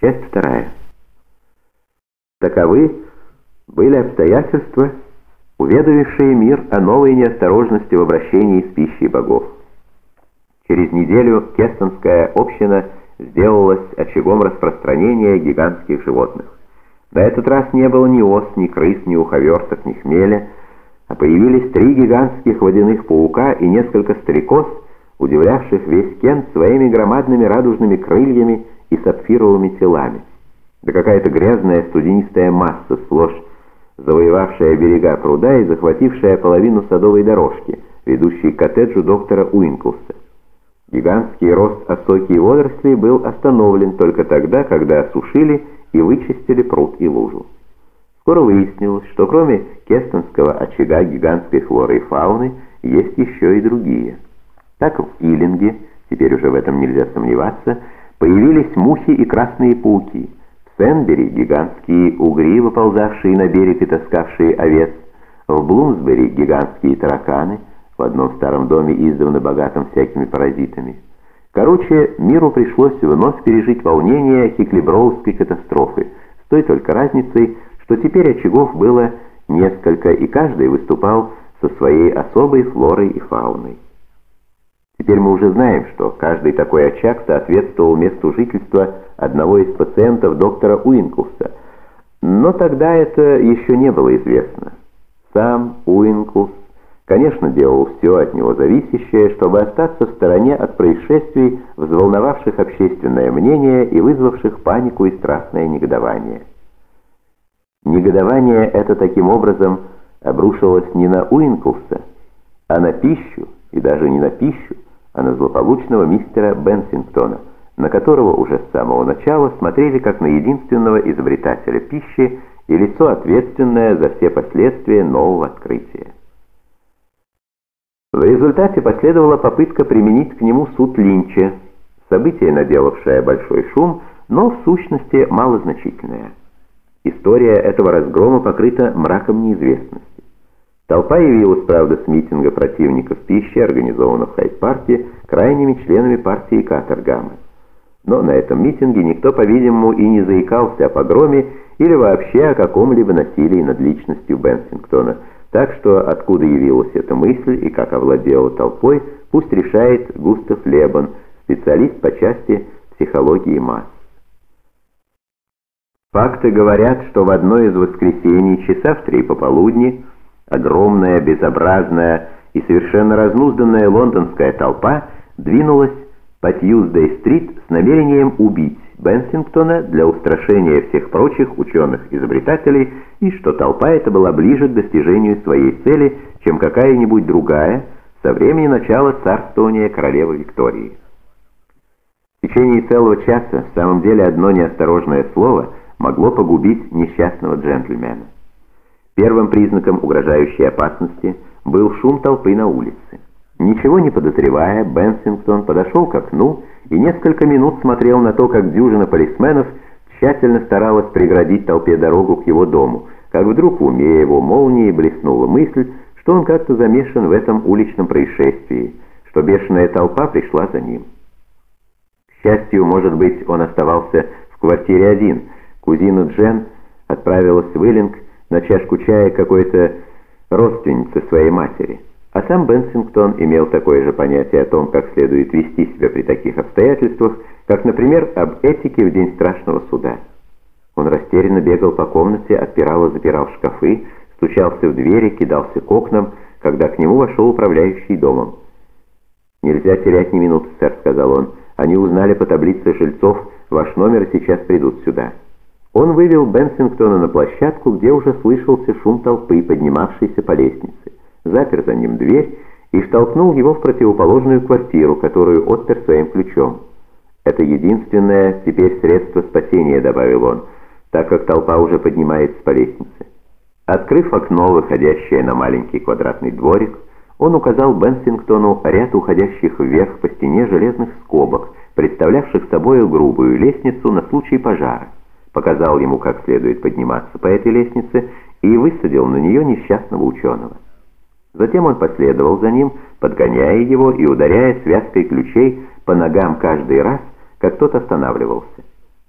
Часть вторая. Таковы были обстоятельства, уведомившие мир о новой неосторожности в обращении с пищей богов. Через неделю Кестонская община сделалась очагом распространения гигантских животных. На этот раз не было ни ос, ни крыс, ни уховерток, ни хмеля, а появились три гигантских водяных паука и несколько стрекоз, удивлявших весь Кент своими громадными радужными крыльями и сапфировыми телами. Да какая-то грязная студенистая масса, сплошь завоевавшая берега пруда и захватившая половину садовой дорожки, ведущей к коттеджу доктора Уинклса. Гигантский рост осоки и водорослей был остановлен только тогда, когда осушили и вычистили пруд и лужу. Скоро выяснилось, что кроме кестонского очага гигантской флоры и фауны есть еще и другие. Так в Киллинге, теперь уже в этом нельзя сомневаться, появились мухи и красные пауки. В Сенбери гигантские угри, выползавшие на берег и таскавшие овец. В Блумсбери гигантские тараканы, в одном старом доме издавна богатым всякими паразитами. Короче, миру пришлось вновь пережить волнение Хиклиброуской катастрофы, с той только разницей, что теперь очагов было несколько, и каждый выступал со своей особой флорой и фауной. Теперь мы уже знаем, что каждый такой очаг соответствовал месту жительства одного из пациентов доктора Уинклса, но тогда это еще не было известно. Сам Уинклс, конечно, делал все от него зависящее, чтобы остаться в стороне от происшествий, взволновавших общественное мнение и вызвавших панику и страстное негодование. Негодование это таким образом обрушилось не на Уинклса, а на пищу, и даже не на пищу, а на злополучного мистера Бенсингтона, на которого уже с самого начала смотрели как на единственного изобретателя пищи и лицо ответственное за все последствия нового открытия. В результате последовала попытка применить к нему суд Линча, событие, наделавшее большой шум, но в сущности малозначительное. История этого разгрома покрыта мраком неизвестности. Толпа явилась, правда, с митинга противников пищи, организованного в Хайд-парке, крайними членами партии Катергамы. Но на этом митинге никто, по-видимому, и не заикался о погроме или вообще о каком-либо насилии над личностью Бенсингтона, так что откуда явилась эта мысль и как овладела толпой, пусть решает Густав Лебан, специалист по части психологии масс. Факты говорят, что в одно из воскресений, часа в три пополудни, огромная, безобразная и совершенно разнузданная лондонская толпа двинулась по Тьюздей-стрит с намерением убить Бенсингтона для устрашения всех прочих ученых-изобретателей, и что толпа эта была ближе к достижению своей цели, чем какая-нибудь другая со времени начала царствования королевы Виктории. В течение целого часа в самом деле одно неосторожное слово могло погубить несчастного джентльмена. Первым признаком угрожающей опасности был шум толпы на улице. Ничего не подозревая, Бенсингтон подошел к окну и несколько минут смотрел на то, как дюжина полисменов тщательно старалась преградить толпе дорогу к его дому, как вдруг в уме его молнией блеснула мысль, что он как-то замешан в этом уличном происшествии, что бешеная толпа пришла за ним. К счастью, может быть, он оставался в квартире один. Кузина Джен отправилась в Иллинг на чашку чая какой-то родственницы своей матери. А сам Бенсингтон имел такое же понятие о том, как следует вести себя при таких обстоятельствах, как, например, об этике в день страшного суда. Он растерянно бегал по комнате, отпирал и запирал шкафы, стучался в двери, кидался к окнам, когда к нему вошел управляющий домом. «Нельзя терять ни минуты, сэр», — сказал он. «Они узнали по таблице жильцов, ваш номер и сейчас придут сюда». Он вывел Бенсингтона на площадку, где уже слышался шум толпы, поднимавшейся по лестнице, запер за ним дверь и втолкнул его в противоположную квартиру, которую отпер своим ключом. «Это единственное теперь средство спасения», — добавил он, так как толпа уже поднимается по лестнице. Открыв окно, выходящее на маленький квадратный дворик, он указал Бенсингтону ряд уходящих вверх по стене железных скобок, представлявших собой грубую лестницу на случай пожара показал ему, как следует подниматься по этой лестнице, и высадил на нее несчастного ученого. Затем он последовал за ним, подгоняя его и ударяя связкой ключей по ногам каждый раз, как тот останавливался.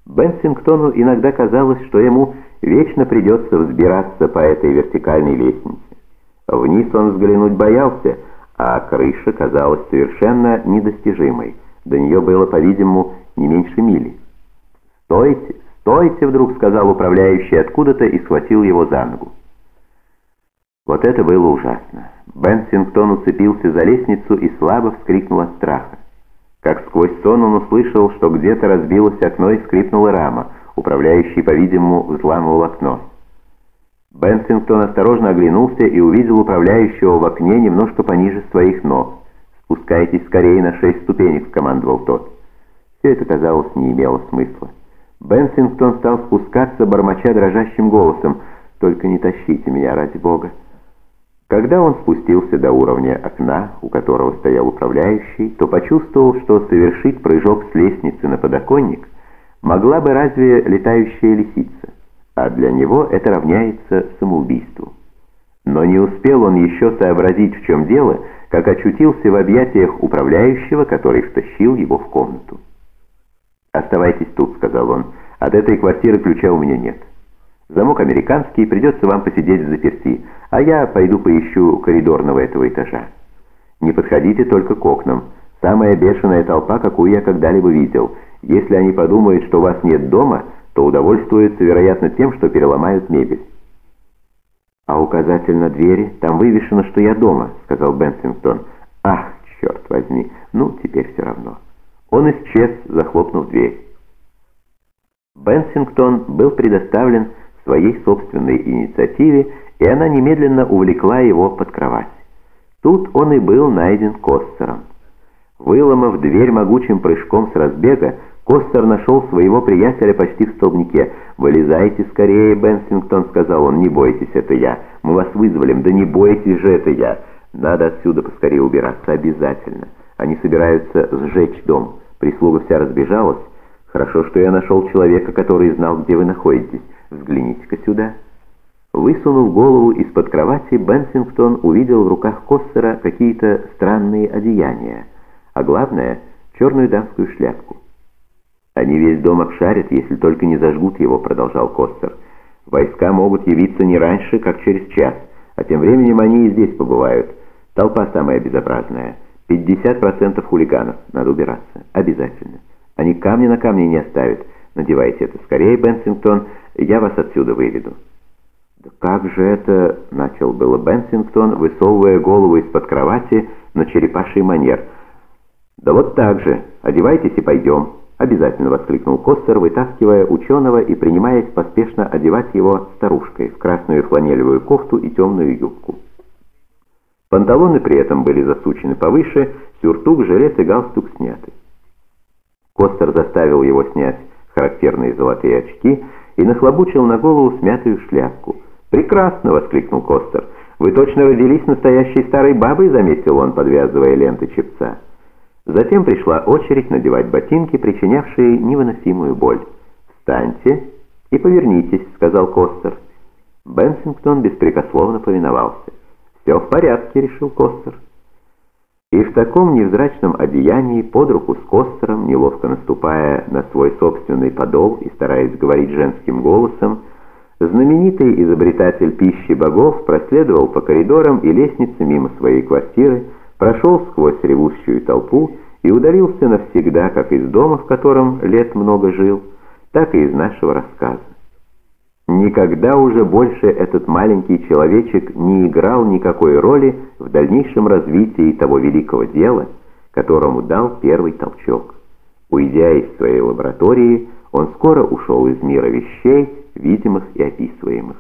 Бенсингтону иногда казалось, что ему вечно придется взбираться по этой вертикальной лестнице. Вниз он взглянуть боялся, а крыша казалась совершенно недостижимой. До нее было, по-видимому, не меньше мили. «Стойте, стойте!» — вдруг сказал управляющий откуда-то и схватил его за ногу. Вот это было ужасно. Бенсингтон уцепился за лестницу и слабо вскрикнул от страха. Как сквозь сон он услышал, что где-то разбилось окно и скрипнула рама. Управляющий, по-видимому, взламывал окно. Бенсингтон осторожно оглянулся и увидел управляющего в окне немножко пониже своих ног. «Спускайтесь скорее на шесть ступенек», — скомандовал тот. Все это, казалось, не имело смысла. Бенсингтон стал спускаться, бормоча дрожащим голосом. «Только не тащите меня, ради бога». Когда он спустился до уровня окна, у которого стоял управляющий, то почувствовал, что совершить прыжок с лестницы на подоконник могла бы разве летающая лисица, а для него это равняется самоубийству. Но не успел он еще сообразить, в чем дело, как очутился в объятиях управляющего, который втащил его в комнату. «Оставайтесь тут», — сказал он, — «от этой квартиры ключа у меня нет». Замок американский, придется вам посидеть в заперти, а я пойду поищу коридорного этого этажа. Не подходите только к окнам. Самая бешеная толпа, какую я когда-либо видел. Если они подумают, что вас нет дома, то удовольствуются, вероятно, тем, что переломают мебель. «А указатель на двери? Там вывешено, что я дома», — сказал Бенсингтон. «Ах, черт возьми, ну, теперь все равно». Он исчез, захлопнув дверь. Бенсингтон был предоставлен своей собственной инициативе, и она немедленно увлекла его под кровать. Тут он и был найден Костером. Выломав дверь могучим прыжком с разбега, Костер нашел своего приятеля почти в столбнике. «Вылезайте скорее, Бенсингтон», — сказал он, — «не бойтесь, это я. Мы вас вызволим, да не бойтесь же, это я. Надо отсюда поскорее убираться, обязательно. Они собираются сжечь дом. Прислуга вся разбежалась. Хорошо, что я нашел человека, который знал, где вы находитесь. Взгляните-ка сюда». Высунув голову из-под кровати, Бенсингтон увидел в руках Коссера какие-то странные одеяния, а главное — черную дамскую шляпку. «Они весь дом обшарят, если только не зажгут его», — продолжал Костер. «Войска могут явиться не раньше, как через час, а тем временем они и здесь побывают. Толпа самая безобразная. 50% хулиганов. Надо убираться. Обязательно. Они камни на камне не оставят. Надевайте это скорее, Бенсингтон, я вас отсюда выведу». «Да как же это...» — начал было Бенсингтон, высовывая голову из-под кровати на черепаший манер. «Да вот так же. Одевайтесь и пойдем». Обязательно воскликнул Костер, вытаскивая ученого и принимаясь поспешно одевать его старушкой в красную фланелевую кофту и темную юбку. Панталоны при этом были засучены повыше, сюртук, жилет и галстук сняты. Костер заставил его снять характерные золотые очки и нахлобучил на голову смятую шляпку. «Прекрасно!» — воскликнул Костер. «Вы точно родились настоящей старой бабой?» — заметил он, подвязывая ленты чепца. Затем пришла очередь надевать ботинки, причинявшие невыносимую боль. «Встаньте и повернитесь», — сказал Костер. Бенсингтон беспрекословно повиновался. «Все в порядке», — решил Костер. И в таком невзрачном одеянии, под руку с Костером, неловко наступая на свой собственный подол и стараясь говорить женским голосом, знаменитый изобретатель пищи богов проследовал по коридорам и лестнице мимо своей квартиры, прошел сквозь ревущую толпу и удалился навсегда как из дома, в котором лет много жил, так и из нашего рассказа. Никогда уже больше этот маленький человечек не играл никакой роли в дальнейшем развитии того великого дела, которому дал первый толчок. Уйдя из своей лаборатории, он скоро ушел из мира вещей, видимых и описываемых.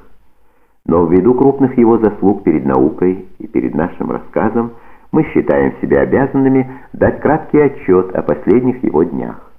Но ввиду крупных его заслуг перед наукой и перед нашим рассказом, мы считаем себя обязанными дать краткий отчет о последних его днях.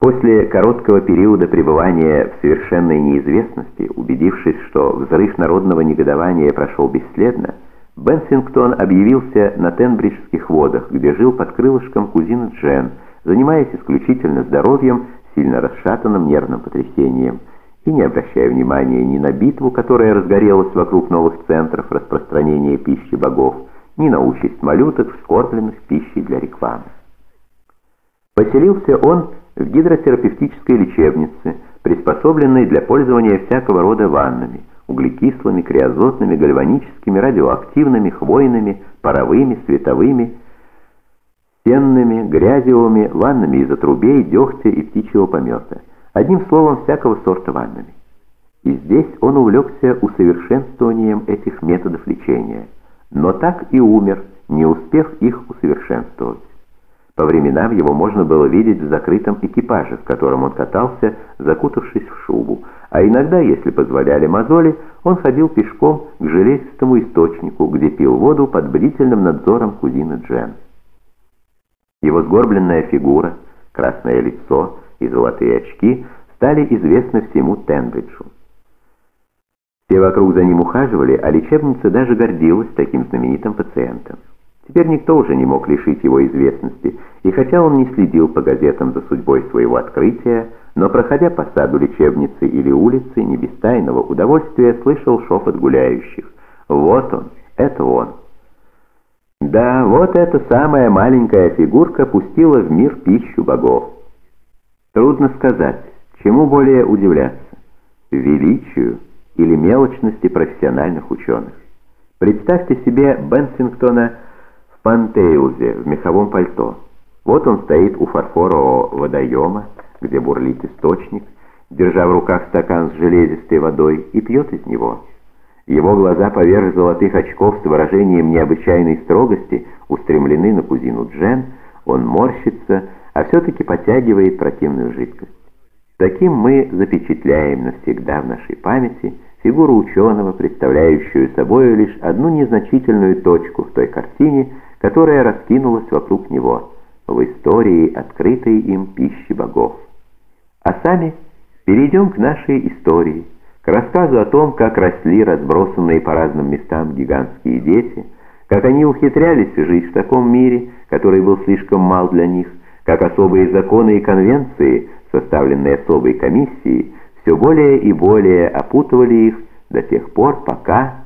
После короткого периода пребывания в совершенной неизвестности, убедившись, что взрыв народного негодования прошел бесследно, Бенсингтон объявился на Тенбриджских водах, где жил под крылышком кузина Джен, занимаясь исключительно здоровьем, сильно расшатанным нервным потрясением, и не обращая внимания ни на битву, которая разгорелась вокруг новых центров распространения пищи богов, ни на участь малюток, вскормленных пищей для рекламы. Поселился он в гидротерапевтической лечебнице, приспособленной для пользования всякого рода ваннами, углекислыми, криозотными, гальваническими, радиоактивными, хвойными, паровыми, световыми, стенными, грязевыми, ваннами из отрубей, дегтя и птичьего помета. Одним словом, всякого сорта ваннами. И здесь он увлекся усовершенствованием этих методов лечения, но так и умер, не успев их усовершенствовать. По временам его можно было видеть в закрытом экипаже, в котором он катался, закутавшись в шубу, а иногда, если позволяли мозоли, он ходил пешком к железистому источнику, где пил воду под бдительным надзором кузины Джен. Его сгорбленная фигура, красное лицо и золотые очки стали известны всему Тенбриджу. Все вокруг за ним ухаживали, а лечебница даже гордилась таким знаменитым пациентом. Теперь никто уже не мог лишить его известности, и хотя он не следил по газетам за судьбой своего открытия, но, проходя по саду лечебницы или улицы, не без тайного удовольствия слышал шепот гуляющих. «Вот он, это он!» Да, вот эта самая маленькая фигурка пустила в мир пищу богов. Трудно сказать, чему более удивляться – величию или мелочности профессиональных ученых. Представьте себе Бенсингтона – Пантеузе в меховом пальто. Вот он стоит у фарфорового водоема, где бурлит источник, держа в руках стакан с железистой водой и пьет из него. Его глаза поверх золотых очков с выражением необычайной строгости устремлены на кузину Джен, он морщится, а все-таки подтягивает противную жидкость. Таким мы запечатляем навсегда в нашей памяти фигуру ученого, представляющую собой лишь одну незначительную точку в той картине, которая раскинулась вокруг него в истории, открытой им пищи богов. А сами перейдем к нашей истории, к рассказу о том, как росли разбросанные по разным местам гигантские дети, как они ухитрялись жить в таком мире, который был слишком мал для них, как особые законы и конвенции, составленные особой комиссией, все более и более опутывали их до тех пор, пока